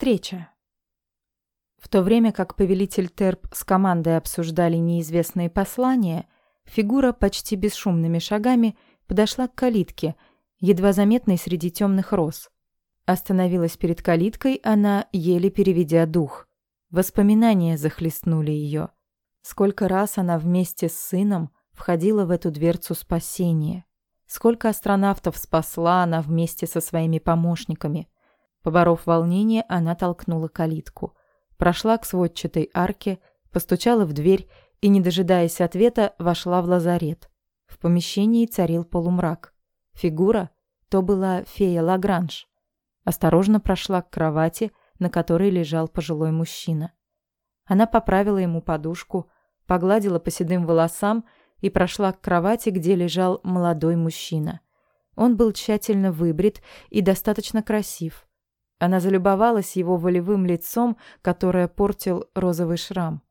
Встреча. В то время как повелитель Терп с командой обсуждали неизвестные послания, фигура почти бесшумными шагами подошла к калитке, едва заметной среди темных роз. Остановилась перед калиткой она, еле переведя дух. Воспоминания захлестнули ее. Сколько раз она вместе с сыном входила в эту дверцу спасения. Сколько астронавтов спасла она вместе со своими помощниками. Поборов волнение, она толкнула калитку прошла к сводчатой арке, постучала в дверь и, не дожидаясь ответа, вошла в лазарет. В помещении царил полумрак. Фигура — то была фея Лагранж. Осторожно прошла к кровати, на которой лежал пожилой мужчина. Она поправила ему подушку, погладила по седым волосам и прошла к кровати, где лежал молодой мужчина. Он был тщательно выбрит и достаточно красив. Она залюбовалась его волевым лицом, которое портил розовый шрам.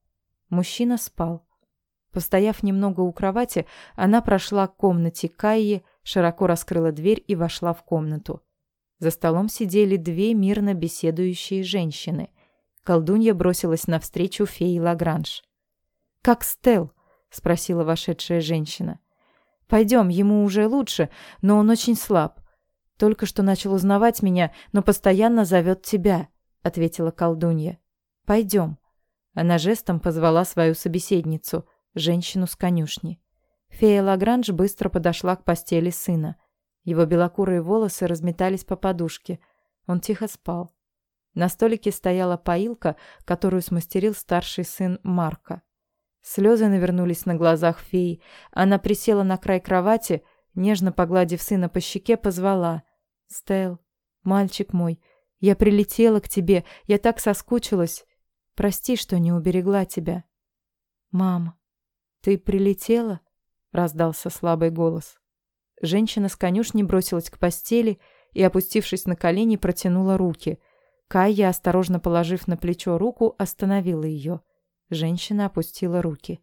Мужчина спал. Постояв немного у кровати, она прошла к комнате Кайи, широко раскрыла дверь и вошла в комнату. За столом сидели две мирно беседующие женщины. Колдунья бросилась навстречу фее Лагранж. «Как Стел?» — спросила вошедшая женщина. «Пойдем, ему уже лучше, но он очень слаб. Только что начал узнавать меня, но постоянно зовет тебя», — ответила колдунья. «Пойдем». Она жестом позвала свою собеседницу, женщину с конюшни. Фея Лагранж быстро подошла к постели сына. Его белокурые волосы разметались по подушке. Он тихо спал. На столике стояла поилка, которую смастерил старший сын Марка. Слезы навернулись на глазах феи. Она присела на край кровати, нежно погладив сына по щеке, позвала. Стел, мальчик мой, я прилетела к тебе, я так соскучилась. Прости, что не уберегла тебя. Мама, ты прилетела? раздался слабый голос. Женщина с конюшни бросилась к постели и, опустившись на колени, протянула руки. Кайя, осторожно положив на плечо руку, остановила ее. Женщина опустила руки.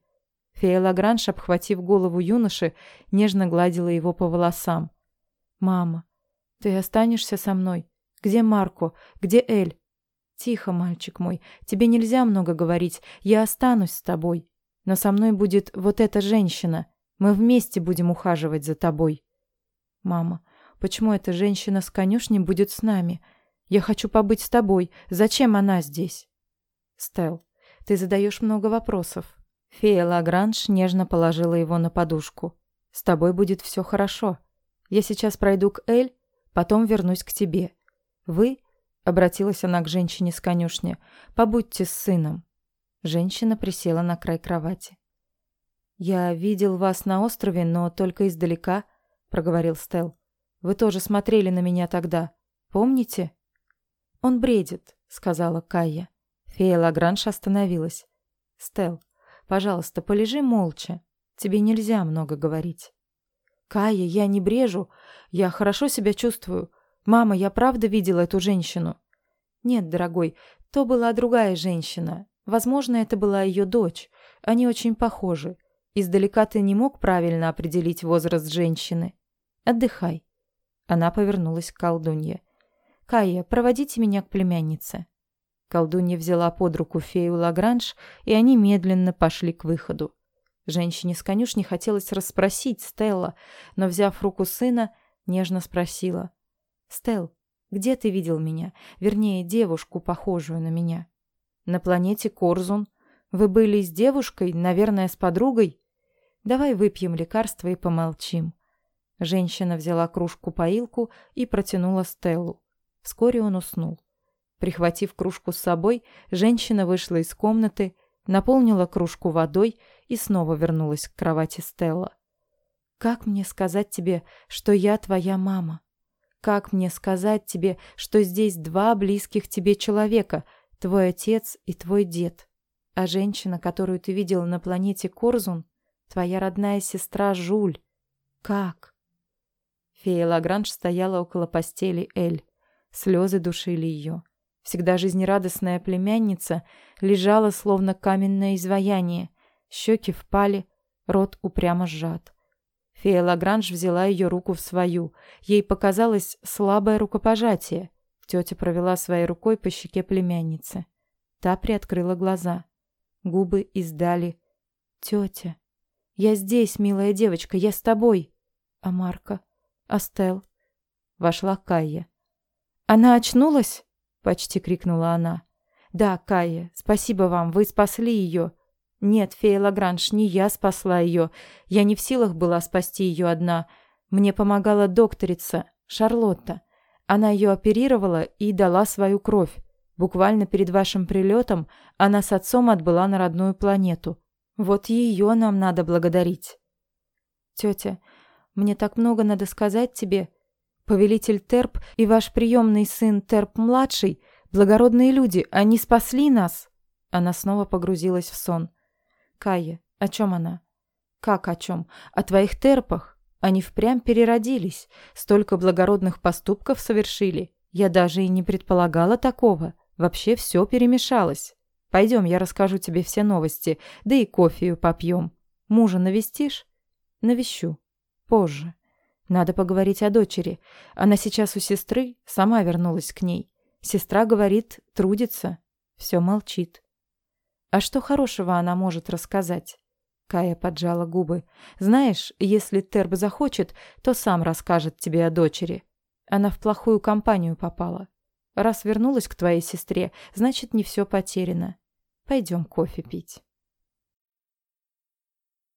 Фея Лагранж, обхватив голову юноши, нежно гладила его по волосам. «Мама, ты останешься со мной? Где Марко? Где Эль? Тихо, мальчик мой. Тебе нельзя много говорить. Я останусь с тобой. Но со мной будет вот эта женщина. Мы вместе будем ухаживать за тобой. Мама, почему эта женщина с конюшни будет с нами? Я хочу побыть с тобой. Зачем она здесь? Стел, ты задаешь много вопросов. Фея Лагранж нежно положила его на подушку. С тобой будет все хорошо. Я сейчас пройду к Эль Потом вернусь к тебе. Вы, — обратилась она к женщине с конюшни, — побудьте с сыном. Женщина присела на край кровати. «Я видел вас на острове, но только издалека», — проговорил Стел. «Вы тоже смотрели на меня тогда. Помните?» «Он бредит», — сказала Кайя. Фея Лагранж остановилась. «Стел, пожалуйста, полежи молча. Тебе нельзя много говорить». «Кая, я не брежу. Я хорошо себя чувствую. Мама, я правда видела эту женщину?» «Нет, дорогой, то была другая женщина. Возможно, это была ее дочь. Они очень похожи. Издалека ты не мог правильно определить возраст женщины. Отдыхай». Она повернулась к колдунье. «Кая, проводите меня к племяннице». Колдунья взяла под руку фею Лагранж, и они медленно пошли к выходу. Женщине с конюшни хотелось расспросить Стелла, но, взяв руку сына, нежно спросила. «Стелл, где ты видел меня? Вернее, девушку, похожую на меня?» «На планете Корзун. Вы были с девушкой, наверное, с подругой?» «Давай выпьем лекарство и помолчим». Женщина взяла кружку-поилку и протянула Стеллу. Вскоре он уснул. Прихватив кружку с собой, женщина вышла из комнаты, наполнила кружку водой и снова вернулась к кровати Стелла. «Как мне сказать тебе, что я твоя мама? Как мне сказать тебе, что здесь два близких тебе человека, твой отец и твой дед? А женщина, которую ты видела на планете Корзун, твоя родная сестра Жуль? Как?» Фея Лагранж стояла около постели Эль. Слезы душили ее. Всегда жизнерадостная племянница лежала словно каменное изваяние. Щеки впали, рот упрямо сжат. Фея Лагранж взяла ее руку в свою. Ей показалось слабое рукопожатие. Тетя провела своей рукой по щеке племянницы. Та приоткрыла глаза. Губы издали. «Тетя, я здесь, милая девочка, я с тобой». «А Марка? А Стелл?» Вошла Кайя. «Она очнулась?» — почти крикнула она. «Да, Кайя, спасибо вам, вы спасли ее». «Нет, фея Лагранж, не я спасла ее. Я не в силах была спасти ее одна. Мне помогала докторица, Шарлотта. Она ее оперировала и дала свою кровь. Буквально перед вашим прилетом она с отцом отбыла на родную планету. Вот ее нам надо благодарить. Тетя, мне так много надо сказать тебе. Повелитель Терп и ваш приемный сын Терп-младший – благородные люди, они спасли нас. Она снова погрузилась в сон. Кая, о чем она? Как о чем? О твоих Терпах. Они впрямь переродились, столько благородных поступков совершили. Я даже и не предполагала такого. Вообще все перемешалось. Пойдем, я расскажу тебе все новости, да и кофею попьем. Мужа навестишь? Навещу. Позже. Надо поговорить о дочери. Она сейчас у сестры, сама вернулась к ней. Сестра говорит, трудится. Все молчит. А что хорошего она может рассказать? Кая поджала губы. «Знаешь, если Терб захочет, то сам расскажет тебе о дочери. Она в плохую компанию попала. Раз вернулась к твоей сестре, значит, не все потеряно. Пойдем кофе пить».